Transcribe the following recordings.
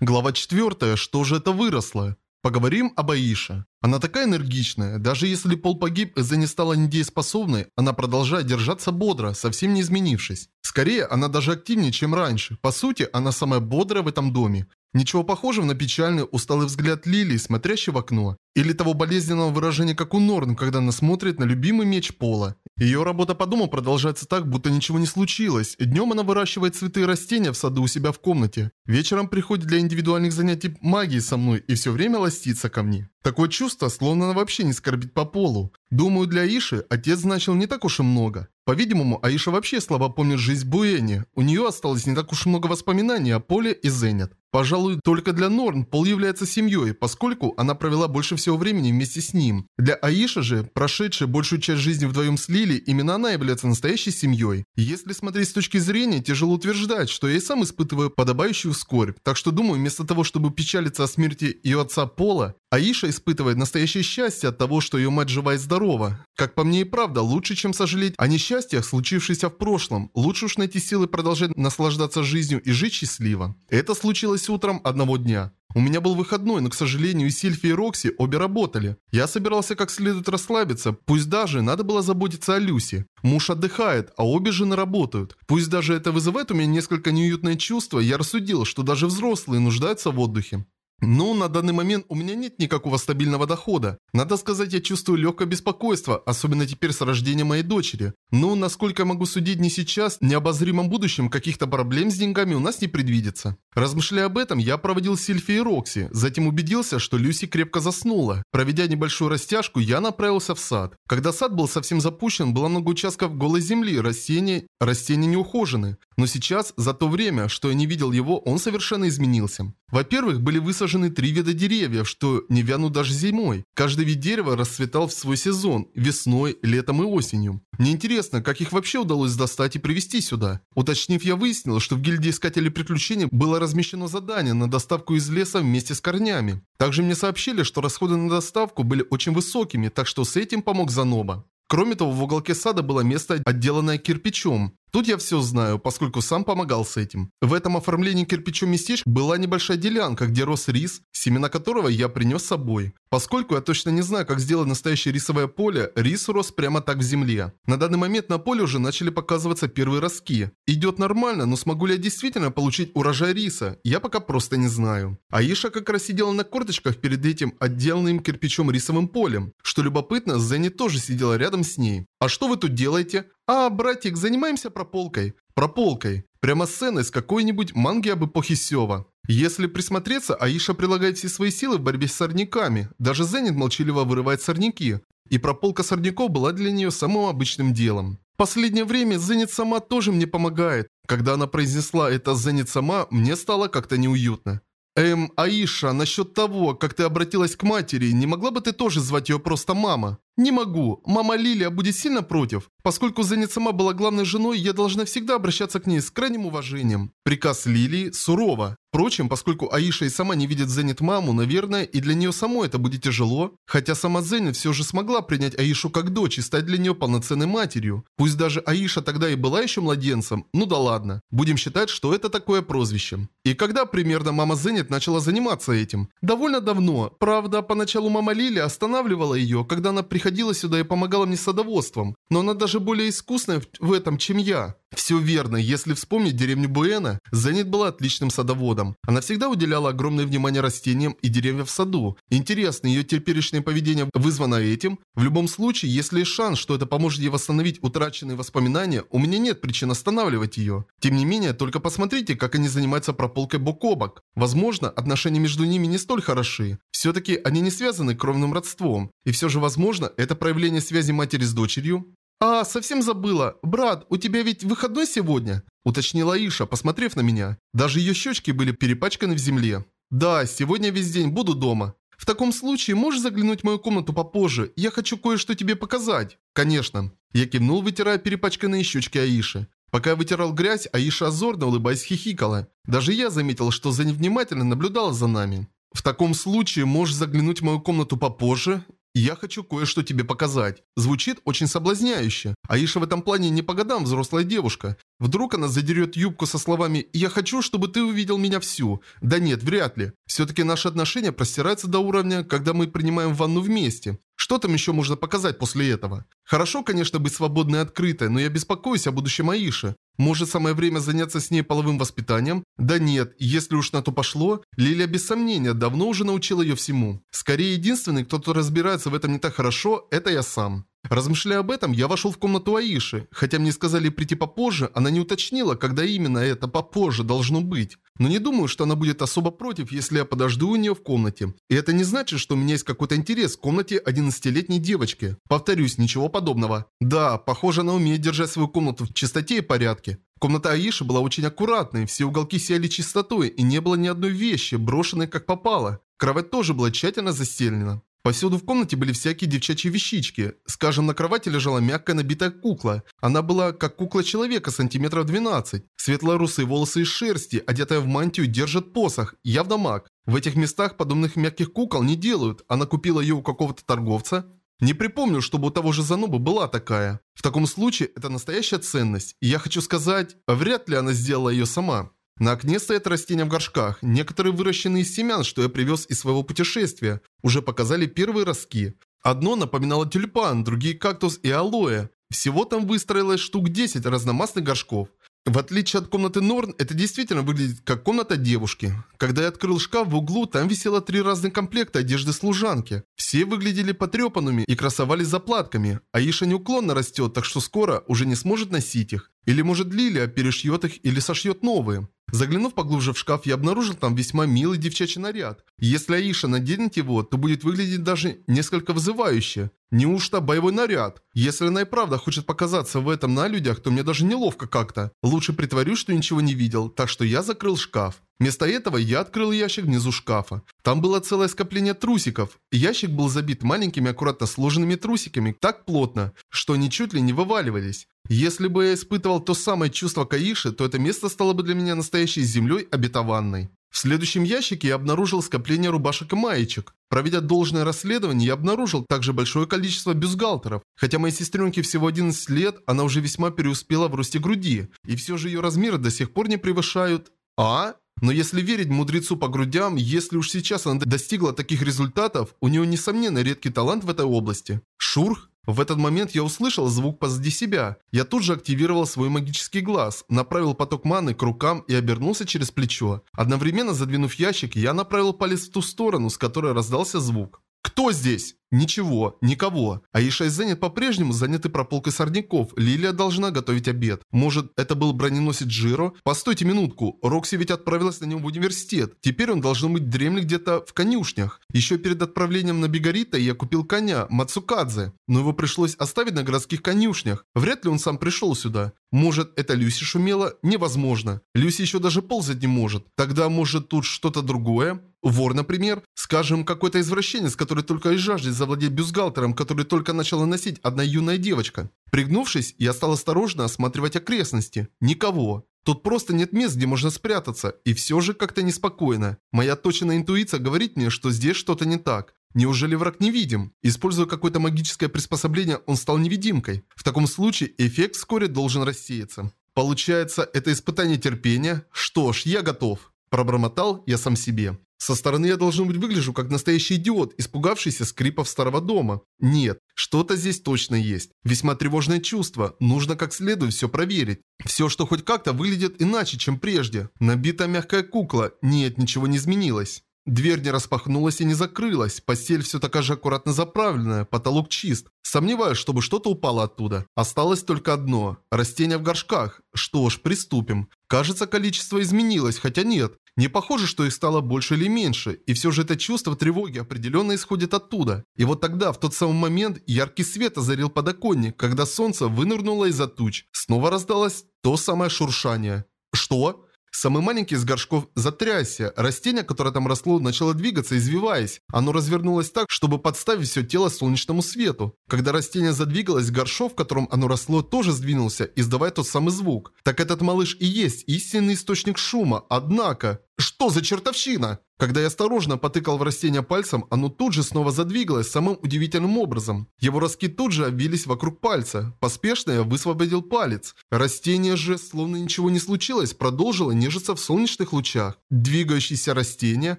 Глава 4. Что же это выросло? Поговорим об Аише. Она такая энергичная. Даже если Пол погиб, из-за не стала недееспособной, она продолжает держаться бодро, совсем не изменившись. Скорее, она даже активнее, чем раньше. По сути, она самая бодрая в этом доме. Ничего похожего на печальный, усталый взгляд Лилии, смотрящей в окно. Или того болезненного выражения, как у Норн, когда она смотрит на любимый меч Пола. Ее работа по дому продолжается так, будто ничего не случилось. Днем она выращивает цветы и растения в саду у себя в комнате. Вечером приходит для индивидуальных занятий магии со мной и все время ластится ко мне. Такое чувство, словно она вообще не скорбит по полу. Думаю, для Аиши отец значил не так уж и много. По-видимому, Аиша вообще слабо помнит жизнь в Буэне. У нее осталось не так уж много воспоминаний о Поле и Зенит. Пожалуй, только для Норн Пол является семьей, поскольку она провела больше всего времени вместе с ним. Для Аиши же, прошедшей большую часть жизни вдвоем с Лили, именно она является настоящей семьей. Если смотреть с точки зрения, тяжело утверждать, что я и сам испытываю подобающую скорбь. Так что думаю, вместо того, чтобы печалиться о смерти ее отца Пола, Аиша испытывает настоящее счастье от того, что ее мать жива и здорова. Как по мне и правда, лучше, чем сожалеть о несчастьях, случившихся в прошлом. Лучше уж найти силы продолжать наслаждаться жизнью и жить счастливо. Это случилось утром одного дня. У меня был выходной, но, к сожалению, и Сильфи и Рокси обе работали. Я собирался как следует расслабиться, пусть даже надо было заботиться о Люси. Муж отдыхает, а обе жены работают. Пусть даже это вызывает у меня несколько неуютное чувство, я рассудил, что даже взрослые нуждаются в отдыхе. Ну, на данный момент у меня нет никакого стабильного дохода. Надо сказать, я чувствую легкое беспокойство, особенно теперь с рождением моей дочери. Ну, насколько я могу судить не сейчас, в необозримом будущем каких-то проблем с деньгами у нас не предвидится. Размышляя об этом, я проводил Сильфи и Рокси, затем убедился, что Люси крепко заснула. Проведя небольшую растяжку, я направился в сад. Когда сад был совсем запущен, было много участков голой земли, растения, растения не ухожены. Но сейчас, за то время, что я не видел его, он совершенно изменился. Во-первых, были высажены три вида деревьев, что не вянут даже зимой. Каждый вид дерева расцветал в свой сезон – весной, летом и осенью. Мне интересно, как их вообще удалось достать и привезти сюда. Уточнив, я выяснил, что в гильдии Искателей Приключений было размещено задание на доставку из леса вместе с корнями. Также мне сообщили, что расходы на доставку были очень высокими, так что с этим помог Заноба. Кроме того, в уголке сада было место, отделанное кирпичом. Тут я все знаю, поскольку сам помогал с этим. В этом оформлении кирпичом местечка была небольшая делянка, где рос рис, семена которого я принес с собой. Поскольку я точно не знаю, как сделать настоящее рисовое поле, рис рос прямо так в земле. На данный момент на поле уже начали показываться первые ростки. Идет нормально, но смогу ли я действительно получить урожай риса, я пока просто не знаю. Аиша как раз сидела на корточках перед этим отделанным кирпичом рисовым полем. Что любопытно, Зенни тоже сидела рядом с ней. «А что вы тут делаете?» «А, братик, занимаемся прополкой». «Прополкой». Прямо сцена из какой-нибудь манги об эпохе Сева. Если присмотреться, Аиша прилагает все свои силы в борьбе с сорняками. Даже Зенит молчаливо вырывает сорняки. И прополка сорняков была для нее самым обычным делом. Последнее время Зенит сама тоже мне помогает. Когда она произнесла это Зенит сама, мне стало как-то неуютно. Эм, Аиша, насчет того, как ты обратилась к матери, не могла бы ты тоже звать ее просто мама? Не могу. Мама Лилия будет сильно против. Поскольку Зенит сама была главной женой, я должна всегда обращаться к ней с крайним уважением. Приказ Лилии сурово. Впрочем, поскольку Аиша и сама не видит Зенит маму, наверное, и для нее самой это будет тяжело. Хотя сама Зенит все же смогла принять Аишу как дочь и стать для нее полноценной матерью. Пусть даже Аиша тогда и была еще младенцем, ну да ладно. Будем считать, что это такое прозвище. И когда примерно мама Зенит начала заниматься этим? Довольно давно. Правда, поначалу мама Лили останавливала ее, когда она приходила сюда и помогала мне с садоводством. Но она даже более искусная в этом, чем я. Все верно, если вспомнить деревню Буэна, Зенит была отличным садоводом. Она всегда уделяла огромное внимание растениям и деревьям в саду. Интересно, ее теперешнее поведение вызвано этим? В любом случае, если есть шанс, что это поможет ей восстановить утраченные воспоминания, у меня нет причин останавливать ее. Тем не менее, только посмотрите, как они занимаются прополкой бок о бок. Возможно, отношения между ними не столь хороши. Все-таки они не связаны кровным родством. И все же, возможно, это проявление связи матери с дочерью. «А, совсем забыла. Брат, у тебя ведь выходной сегодня?» Уточнила Иша, посмотрев на меня. Даже ее щечки были перепачканы в земле. «Да, сегодня весь день буду дома». «В таком случае можешь заглянуть в мою комнату попозже? Я хочу кое-что тебе показать». «Конечно». Я кивнул, вытирая перепачканные щечки Аиши. Пока я вытирал грязь, Аиша озорно улыбаясь хихикала. Даже я заметил, что за невнимательно наблюдала за нами. «В таком случае можешь заглянуть в мою комнату попозже?» Я хочу кое-что тебе показать. Звучит очень соблазняюще. Аиша в этом плане не по годам взрослая девушка. Вдруг она задерет юбку со словами «Я хочу, чтобы ты увидел меня всю». Да нет, вряд ли. Все-таки наши отношения простираются до уровня, когда мы принимаем ванну вместе. Что там еще можно показать после этого? Хорошо, конечно, быть свободной и открытой, но я беспокоюсь о будущем Аиши. Может, самое время заняться с ней половым воспитанием? Да нет, если уж на то пошло, Лилия без сомнения давно уже научила ее всему. Скорее, единственный, кто-то разбирается в этом не так хорошо, это я сам. Размышляя об этом, я вошел в комнату Аиши. Хотя мне сказали прийти попозже, она не уточнила, когда именно это попозже должно быть. Но не думаю, что она будет особо против, если я подожду у нее в комнате. И это не значит, что у меня есть какой-то интерес к комнате 11-летней девочки. Повторюсь, ничего подобного. Да, похоже, она умеет держать свою комнату в чистоте и порядке. Комната Аиши была очень аккуратной, все уголки сияли чистотой, и не было ни одной вещи, брошенной как попало. Кровать тоже была тщательно застелена. Повсюду в комнате были всякие девчачьи вещички. Скажем, на кровати лежала мягкая набитая кукла. Она была как кукла человека сантиметров 12. Светло-русые волосы из шерсти, одетая в мантию, держит посох. Явно маг. В этих местах подобных мягких кукол не делают. Она купила ее у какого-то торговца. Не припомню, чтобы у того же Занобы была такая. В таком случае, это настоящая ценность. И я хочу сказать, вряд ли она сделала ее сама. На окне стоят растения в горшках, некоторые выращены из семян, что я привез из своего путешествия. Уже показали первые ростки. Одно напоминало тюльпан, другие кактус и алоэ. Всего там выстроилось штук 10 разномастных горшков. В отличие от комнаты Норн, это действительно выглядит как комната девушки. Когда я открыл шкаф в углу, там висело три разных комплекта одежды служанки. Все выглядели потрепанными и красовались заплатками. Аиша неуклонно растет, так что скоро уже не сможет носить их. Или может Лилия перешьет их или сошьет новые. Заглянув поглубже в шкаф, я обнаружил там весьма милый девчачий наряд. Если Аиша наденет его, то будет выглядеть даже несколько вызывающе. Неужто боевой наряд? Если она и правда хочет показаться в этом на людях, то мне даже неловко как-то. Лучше притворюсь, что ничего не видел, так что я закрыл шкаф. Вместо этого я открыл ящик внизу шкафа. Там было целое скопление трусиков. Ящик был забит маленькими аккуратно сложенными трусиками так плотно, что они чуть ли не вываливались. Если бы я испытывал то самое чувство Каиши, то это место стало бы для меня настоящей землей обетованной. В следующем ящике я обнаружил скопление рубашек и маечек. Проведя должное расследование, я обнаружил также большое количество бюстгальтеров. Хотя моей сестренке всего 11 лет, она уже весьма переуспела в росте груди. И все же ее размеры до сих пор не превышают... А? Но если верить мудрецу по грудям, если уж сейчас она достигла таких результатов, у нее несомненно редкий талант в этой области. Шурх? В этот момент я услышал звук позади себя. Я тут же активировал свой магический глаз, направил поток маны к рукам и обернулся через плечо. Одновременно задвинув ящик, я направил палец в ту сторону, с которой раздался звук. «Кто здесь?» Ничего, никого. Аиша занят по-прежнему, заняты прополкой сорняков. Лилия должна готовить обед. Может, это был броненосец Джиро? Постойте минутку, Рокси ведь отправилась на нем в университет. Теперь он должен быть дремлет где-то в конюшнях. Еще перед отправлением на Бигарита я купил коня, Мацукадзе. Но его пришлось оставить на городских конюшнях. Вряд ли он сам пришел сюда. Может, это Люси шумела? Невозможно. Люси еще даже ползать не может. Тогда, может, тут что-то другое? Вор, например? Скажем, какой-то извращенец, который только и жаждет завладеть бюстгальтером, который только начала носить одна юная девочка. Пригнувшись, я стал осторожно осматривать окрестности. Никого. Тут просто нет мест, где можно спрятаться, и все же как-то неспокойно. Моя точная интуиция говорит мне, что здесь что-то не так. Неужели враг невидим? Используя какое-то магическое приспособление, он стал невидимкой. В таком случае эффект вскоре должен рассеяться. Получается, это испытание терпения? Что ж, я готов. Пробормотал я сам себе. Со стороны я должен быть выгляжу как настоящий идиот, испугавшийся скрипов старого дома. Нет, что-то здесь точно есть. Весьма тревожное чувство. Нужно как следует все проверить. Все, что хоть как-то выглядит иначе, чем прежде. Набитая мягкая кукла. Нет, ничего не изменилось. Дверь не распахнулась и не закрылась, постель все такая же аккуратно заправленная, потолок чист. Сомневаюсь, чтобы что-то упало оттуда. Осталось только одно – растения в горшках. Что ж, приступим. Кажется, количество изменилось, хотя нет. Не похоже, что их стало больше или меньше, и все же это чувство тревоги определенно исходит оттуда. И вот тогда, в тот самый момент, яркий свет озарил подоконник, когда солнце вынырнуло из-за туч. Снова раздалось то самое шуршание. Что? Самый маленький из горшков затрясся. Растение, которое там росло, начало двигаться, извиваясь. Оно развернулось так, чтобы подставить все тело солнечному свету. Когда растение задвигалось, горшок, в котором оно росло, тоже сдвинулся, издавая тот самый звук. Так этот малыш и есть истинный источник шума. Однако... Что за чертовщина? Когда я осторожно потыкал в растение пальцем, оно тут же снова задвигалось самым удивительным образом. Его ростки тут же обвились вокруг пальца. Поспешно я высвободил палец. Растение же, словно ничего не случилось, продолжило нежиться в солнечных лучах. Двигающееся растение?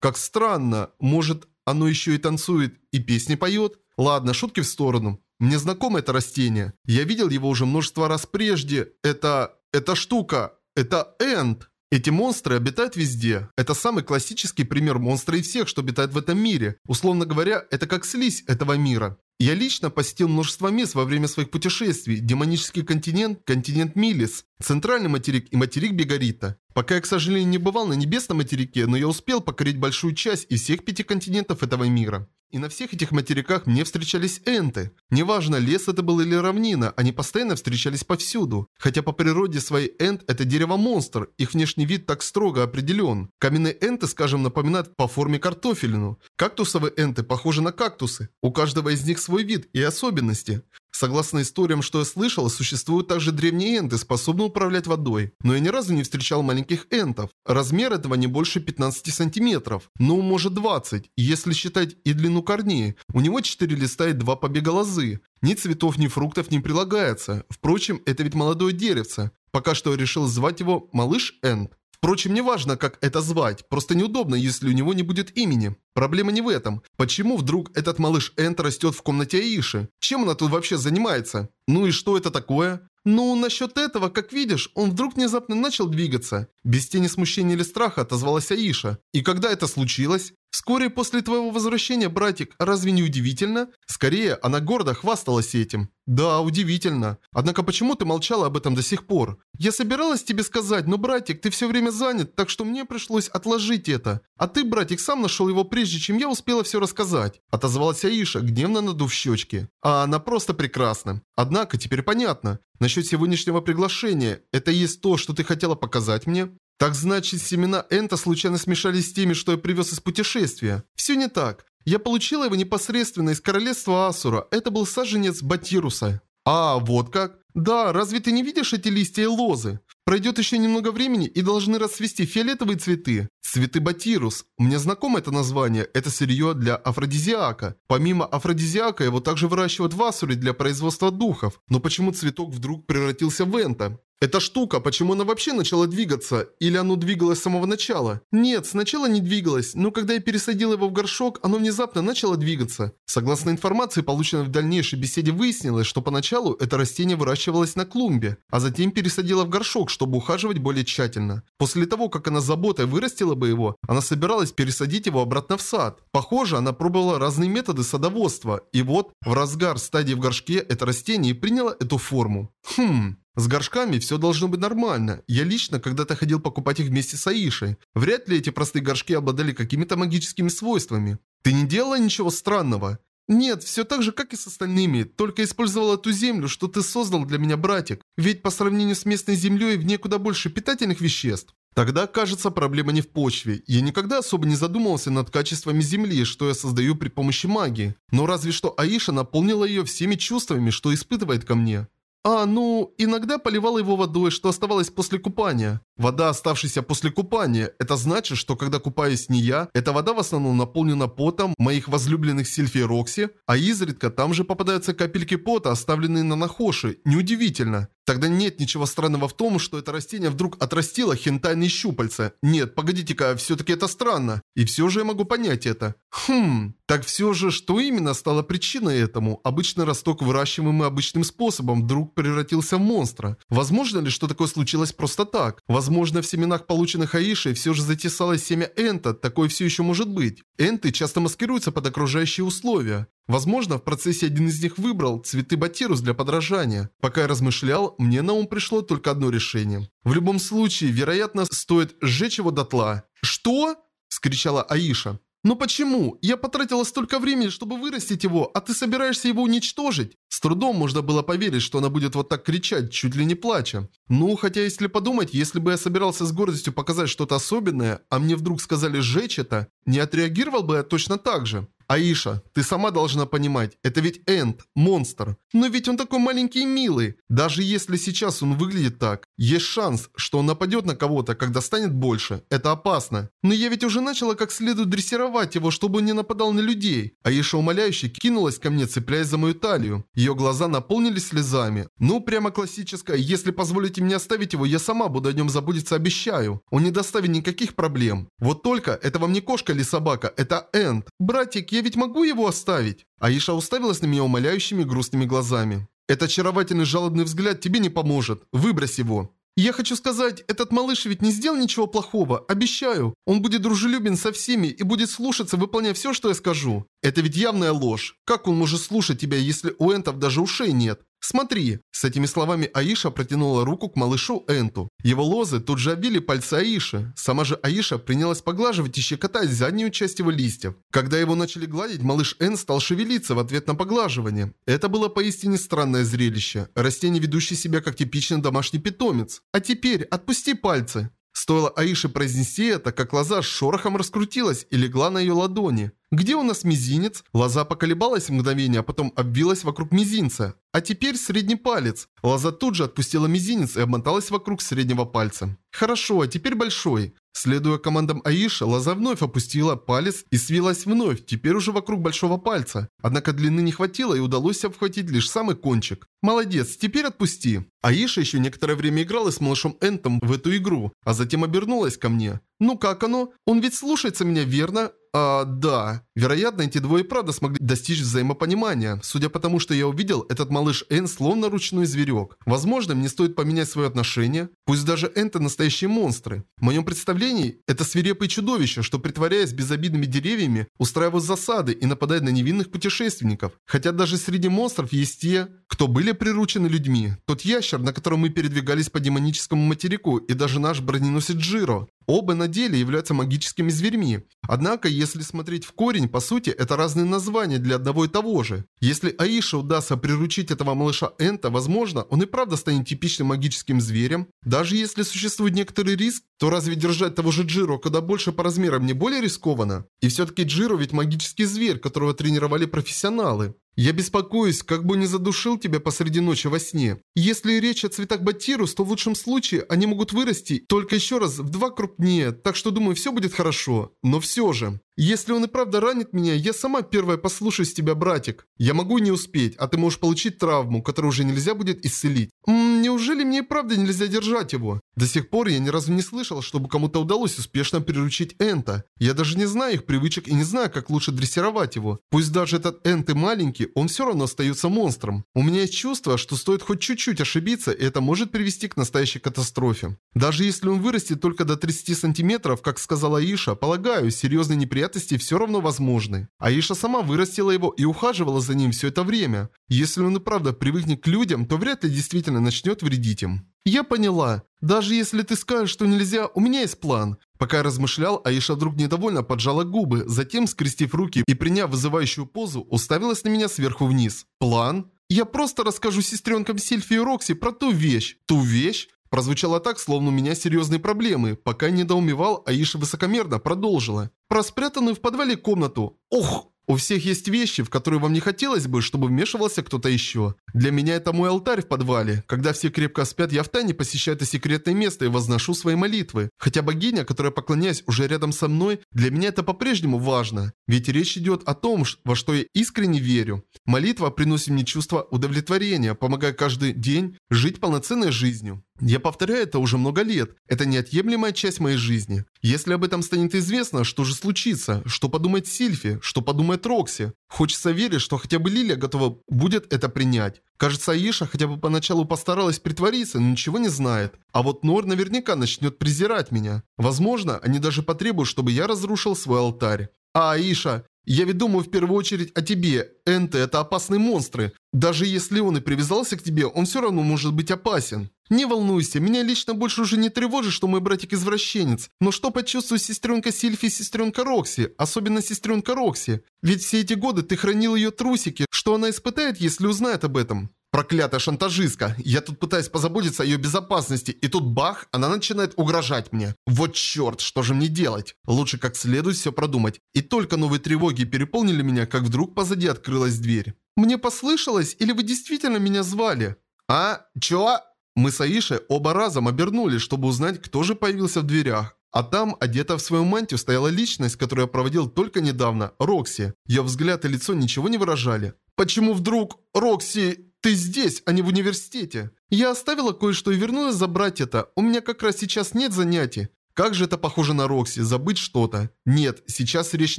Как странно. Может, оно еще и танцует и песни поет? Ладно, шутки в сторону. Мне знакомо это растение. Я видел его уже множество раз прежде. Это... эта штука. Это энд. Эти монстры обитают везде. Это самый классический пример монстра из всех, что обитает в этом мире. Условно говоря, это как слизь этого мира. Я лично посетил множество мест во время своих путешествий. Демонический континент, континент Милис, центральный материк и материк Бегарита. Пока я, к сожалению, не бывал на небесном материке, но я успел покорить большую часть из всех пяти континентов этого мира. И на всех этих материках мне встречались энты. Неважно, лес это был или равнина, они постоянно встречались повсюду. Хотя по природе своей энт это дерево-монстр, их внешний вид так строго определен. Каменные энты, скажем, напоминают по форме картофелину. Кактусовые энты похожи на кактусы. У каждого из них свой вид и особенности. Согласно историям, что я слышал, существуют также древние энты, способные управлять водой. Но я ни разу не встречал маленьких энтов. Размер этого не больше 15 сантиметров. Ну, может 20, если считать и длину корней. У него 4 листа и 2 побега лозы. Ни цветов, ни фруктов не прилагается. Впрочем, это ведь молодое деревце. Пока что я решил звать его Малыш Энд. Впрочем, неважно, как это звать, просто неудобно, если у него не будет имени. Проблема не в этом. Почему вдруг этот малыш Энт растет в комнате Аиши? Чем она тут вообще занимается? Ну и что это такое? Ну, насчет этого, как видишь, он вдруг внезапно начал двигаться. Без тени смущения или страха отозвалась Аиша. И когда это случилось? Вскоре после твоего возвращения, братик, разве не удивительно? Скорее, она гордо хвасталась этим. Да, удивительно. Однако почему ты молчала об этом до сих пор? Я собиралась тебе сказать, но, братик, ты все время занят, так что мне пришлось отложить это. А ты, братик, сам нашел его прежде, чем я успела все рассказать. Отозвалась Аиша, гневно надув щечки. А она просто прекрасна. Однако, теперь понятно. Насчет сегодняшнего приглашения, это есть то, что ты хотела показать мне? Так значит, семена Энта случайно смешались с теми, что я привез из путешествия? Все не так. Я получила его непосредственно из королевства Асура. Это был саженец Батируса. А, вот как? Да, разве ты не видишь эти листья и лозы? Пройдет еще немного времени и должны расцвести фиолетовые цветы. Цветы Батирус. Мне знакомо это название. Это сырье для афродизиака. Помимо афродизиака его также выращивают в Асуре для производства духов. Но почему цветок вдруг превратился в энта? Эта штука, почему она вообще начала двигаться? Или оно двигалось с самого начала? Нет, сначала не двигалось, но когда я пересадил его в горшок, оно внезапно начало двигаться. Согласно информации, полученной в дальнейшей беседе, выяснилось, что поначалу это растение выращивалось на клумбе, а затем пересадила в горшок, чтобы ухаживать более тщательно. После того, как она заботой вырастила бы его, она собиралась пересадить его обратно в сад. Похоже, она пробовала разные методы садоводства, и вот в разгар стадии в горшке это растение приняло эту форму. Хм... С горшками все должно быть нормально. Я лично когда-то ходил покупать их вместе с Аишей. Вряд ли эти простые горшки обладали какими-то магическими свойствами. Ты не делала ничего странного? Нет, все так же, как и с остальными, только использовала ту землю, что ты создал для меня, братик. Ведь по сравнению с местной землей в ней куда больше питательных веществ. Тогда, кажется, проблема не в почве. Я никогда особо не задумывался над качествами земли, что я создаю при помощи магии. Но разве что Аиша наполнила ее всеми чувствами, что испытывает ко мне. А, ну, иногда поливала его водой, что оставалось после купания. Вода, оставшаяся после купания, это значит, что когда купаюсь не я, эта вода в основном наполнена потом моих возлюбленных Сильфи и Рокси, а изредка там же попадаются капельки пота, оставленные на Нахоши. Неудивительно. Тогда нет ничего странного в том, что это растение вдруг отрастило хентайные щупальца. Нет, погодите-ка, все-таки это странно. И все же я могу понять это. Хм, так все же, что именно стало причиной этому? Обычный росток, выращиваемый обычным способом, вдруг превратился в монстра. Возможно ли, что такое случилось просто так? Возможно, в семенах, полученных Аишей, все же затесалось семя Энта, такое все еще может быть. Энты часто маскируются под окружающие условия. Возможно, в процессе один из них выбрал цветы Батирус для подражания. Пока я размышлял, мне на ум пришло только одно решение. В любом случае, вероятно, стоит сжечь его дотла. «Что?» – вскричала Аиша. «Но почему? Я потратила столько времени, чтобы вырастить его, а ты собираешься его уничтожить?» С трудом можно было поверить, что она будет вот так кричать, чуть ли не плача. Ну, хотя если подумать, если бы я собирался с гордостью показать что-то особенное, а мне вдруг сказали сжечь это, не отреагировал бы я точно так же. Аиша, ты сама должна понимать, это ведь Энд, монстр. Но ведь он такой маленький и милый. Даже если сейчас он выглядит так. Есть шанс, что он нападет на кого-то, когда станет больше. Это опасно. Но я ведь уже начала как следует дрессировать его, чтобы он не нападал на людей. Аиша умоляюще кинулась ко мне, цепляясь за мою талию. Ее глаза наполнились слезами. Ну, прямо классическое. Если позволите мне оставить его, я сама буду о нем заботиться, обещаю. Он не доставит никаких проблем. Вот только, это вам не кошка или собака, это Энд. Братик, я ведь могу его оставить? Аиша уставилась на меня умоляющими грустными глазами. Этот очаровательный жалобный взгляд тебе не поможет. Выбрось его. Я хочу сказать, этот малыш ведь не сделал ничего плохого, обещаю. Он будет дружелюбен со всеми и будет слушаться, выполняя все, что я скажу. Это ведь явная ложь. Как он может слушать тебя, если у энтов даже ушей нет? «Смотри!» С этими словами Аиша протянула руку к малышу Энту. Его лозы тут же обили пальцы Аиши. Сама же Аиша принялась поглаживать и щекотать заднюю часть его листьев. Когда его начали гладить, малыш Эн стал шевелиться в ответ на поглаживание. Это было поистине странное зрелище. Растение, ведущее себя как типичный домашний питомец. «А теперь отпусти пальцы!» Стоило Аише произнести это, как лоза с шорохом раскрутилась и легла на ее ладони. «Где у нас мизинец?» Лоза поколебалась мгновение, а потом обвилась вокруг мизинца. А теперь средний палец. Лоза тут же отпустила мизинец и обмоталась вокруг среднего пальца. Хорошо, а теперь большой. Следуя командам Аиши, Лоза вновь опустила палец и свилась вновь, теперь уже вокруг большого пальца. Однако длины не хватило и удалось обхватить лишь самый кончик. Молодец, теперь отпусти. Аиша еще некоторое время играла с малышом Энтом в эту игру, а затем обернулась ко мне. Ну как оно? Он ведь слушается меня, верно? А, да. Вероятно, эти двое правда смогли достичь взаимопонимания. Судя по тому, что я увидел, этот малыш Эн словно ручной зверек. Возможно, мне стоит поменять свое отношение. Пусть даже Энты настоящие монстры. В моем представлении, это свирепые чудовища, что притворяясь безобидными деревьями, устраивают засады и нападают на невинных путешественников. Хотя даже среди монстров есть те, кто были приручены людьми. Тот ящер, на котором мы передвигались по демоническому материку, и даже наш броненосец Джиро. Оба на деле являются магическими зверьми. Однако, если смотреть в корень, по сути, это разные названия для одного и того же. Если Аиша удастся приручить этого малыша Энта, возможно, он и правда станет типичным магическим зверем. Даже если существует некоторый риск, то разве держать того же Джиро куда больше по размерам не более рискованно? И все-таки Джиро ведь магический зверь, которого тренировали профессионалы. Я беспокоюсь, как бы не задушил тебя посреди ночи во сне. Если речь о цветах батирус, то в лучшем случае они могут вырасти только еще раз в два крупнее, так что думаю, все будет хорошо. Но все же. Если он и правда ранит меня, я сама первая послушаюсь тебя, братик. Я могу не успеть, а ты можешь получить травму, которую уже нельзя будет исцелить. Ммм, неужели мне и правда нельзя держать его? До сих пор я ни разу не слышал, чтобы кому-то удалось успешно приручить Энта. Я даже не знаю их привычек и не знаю, как лучше дрессировать его. Пусть даже этот Энт и маленький, он все равно остается монстром. У меня есть чувство, что стоит хоть чуть-чуть ошибиться, и это может привести к настоящей катастрофе. Даже если он вырастет только до 30 сантиметров, как сказала Иша, полагаю, серьезные неприятности все равно возможны. Аиша сама вырастила его и ухаживала за ним все это время. Если он и правда привыкнет к людям, то вряд ли действительно начнет вредить им. «Я поняла. Даже если ты скажешь, что нельзя, у меня есть план». Пока размышлял, Аиша вдруг недовольно поджала губы, затем, скрестив руки и приняв вызывающую позу, уставилась на меня сверху вниз. «План?» «Я просто расскажу сестренкам Сильфи и Рокси про ту вещь». «Ту вещь?» Прозвучало так, словно у меня серьезные проблемы. Пока недоумевал, Аиша высокомерно продолжила. «Про спрятанную в подвале комнату. Ох!» У всех есть вещи, в которые вам не хотелось бы, чтобы вмешивался кто-то еще. Для меня это мой алтарь в подвале. Когда все крепко спят, я втайне посещаю это секретное место и возношу свои молитвы. Хотя богиня, которая поклоняюсь уже рядом со мной, для меня это по-прежнему важно. Ведь речь идет о том, во что я искренне верю. Молитва приносит мне чувство удовлетворения, помогая каждый день жить полноценной жизнью. Я повторяю это уже много лет. Это неотъемлемая часть моей жизни. Если об этом станет известно, что же случится? Что подумает Сильфи? Что подумает Рокси? Хочется верить, что хотя бы Лилия готова будет это принять. Кажется, Аиша хотя бы поначалу постаралась притвориться, но ничего не знает. А вот Нор наверняка начнет презирать меня. Возможно, они даже потребуют, чтобы я разрушил свой алтарь. А Аиша, я ведь думаю в первую очередь о тебе. Энты – это опасные монстры. Даже если он и привязался к тебе, он все равно может быть опасен. Не волнуйся, меня лично больше уже не тревожит, что мой братик извращенец. Но что почувствует сестренка Сильфи и сестренка Рокси? Особенно сестренка Рокси. Ведь все эти годы ты хранил ее трусики. Что она испытает, если узнает об этом? Проклятая шантажистка. Я тут пытаюсь позаботиться о ее безопасности, и тут бах, она начинает угрожать мне. Вот черт, что же мне делать? Лучше как следует все продумать. И только новые тревоги переполнили меня, как вдруг позади открылась дверь. Мне послышалось, или вы действительно меня звали? А? Чё? Мы с Аишей оба разом обернулись, чтобы узнать, кто же появился в дверях. А там, одета в свою мантию, стояла личность, которую я проводил только недавно, Рокси. Ее взгляд и лицо ничего не выражали. «Почему вдруг, Рокси, ты здесь, а не в университете?» «Я оставила кое-что и вернулась забрать это. У меня как раз сейчас нет занятий». Как же это похоже на Рокси, забыть что-то. Нет, сейчас речь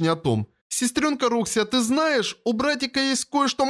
не о том. «Сестренка Рокси, а ты знаешь, у братика есть кое-что...»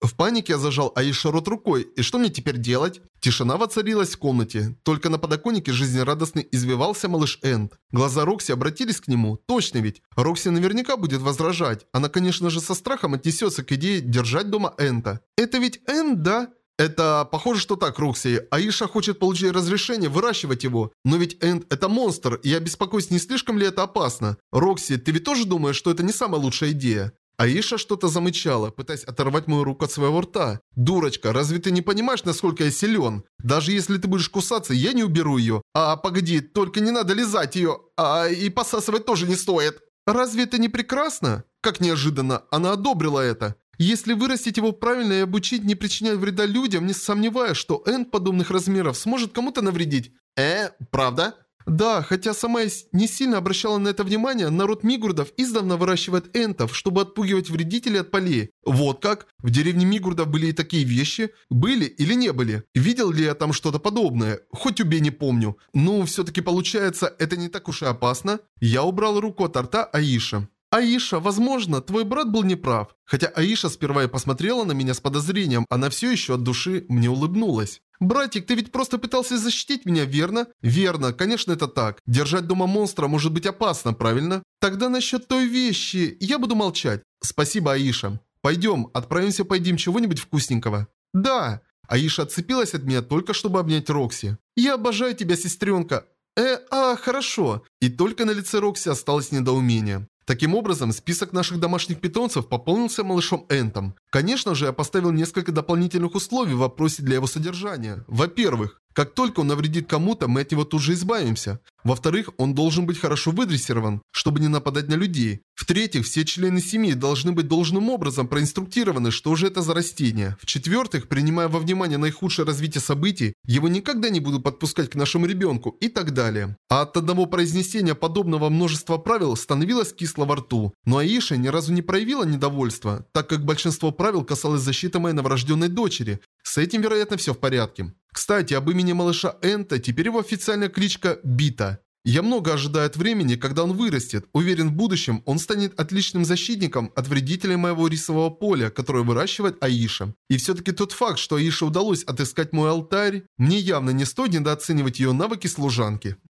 В панике я зажал Аише рот рукой. И что мне теперь делать? Тишина воцарилась в комнате. Только на подоконнике жизнерадостно извивался малыш Энт. Глаза Рокси обратились к нему. Точно ведь. Рокси наверняка будет возражать. Она, конечно же, со страхом отнесется к идее держать дома Энта. «Это ведь Энт, да?» Это похоже, что так, Рокси. Аиша хочет получить разрешение выращивать его. Но ведь Энт это монстр, и я беспокоюсь, не слишком ли это опасно. Рокси, ты ведь тоже думаешь, что это не самая лучшая идея? Аиша что-то замычала, пытаясь оторвать мою руку от своего рта. «Дурочка, разве ты не понимаешь, насколько я силен? Даже если ты будешь кусаться, я не уберу ее. А, погоди, только не надо лизать ее. А, и посасывать тоже не стоит». «Разве это не прекрасно?» Как неожиданно, она одобрила это. Если вырастить его правильно и обучить не причинять вреда людям, не сомневаюсь, что Энд подобных размеров сможет кому-то навредить. Э, правда? Да, хотя сама я не сильно обращала на это внимание, народ Мигурдов издавна выращивает энтов, чтобы отпугивать вредителей от полей. Вот как? В деревне Мигурдов были и такие вещи? Были или не были? Видел ли я там что-то подобное? Хоть убей, не помню. Ну, все-таки получается, это не так уж и опасно. Я убрал руку от рта Аиша. «Аиша, возможно, твой брат был неправ». Хотя Аиша сперва и посмотрела на меня с подозрением, она все еще от души мне улыбнулась. «Братик, ты ведь просто пытался защитить меня, верно?» «Верно, конечно это так. Держать дома монстра может быть опасно, правильно?» «Тогда насчет той вещи я буду молчать». «Спасибо, Аиша. Пойдем, отправимся поедим чего-нибудь вкусненького». «Да». Аиша отцепилась от меня только чтобы обнять Рокси. «Я обожаю тебя, сестренка». «Э, а, хорошо». И только на лице Рокси осталось недоумение. Таким образом, список наших домашних питомцев пополнился малышом Энтом. Конечно же, я поставил несколько дополнительных условий в вопросе для его содержания. Во-первых, как только он навредит кому-то, мы от него тут же избавимся. Во-вторых, он должен быть хорошо выдрессирован, чтобы не нападать на людей. В-третьих, все члены семьи должны быть должным образом проинструктированы, что же это за растение. В-четвертых, принимая во внимание наихудшее развитие событий, его никогда не буду подпускать к нашему ребенку и так далее. А от одного произнесения подобного множества правил становилось кисло во рту. Но Аиша ни разу не проявила недовольства, так как большинство правил касалось защиты моей новорожденной дочери. С этим, вероятно, все в порядке. Кстати, об имени малыша Энта теперь его официальная кличка Бита. Я много ожидаю от времени, когда он вырастет. Уверен, в будущем он станет отличным защитником от вредителей моего рисового поля, которое выращивает Аиша. И все-таки тот факт, что Аише удалось отыскать мой алтарь, мне явно не стоит недооценивать ее навыки служанки.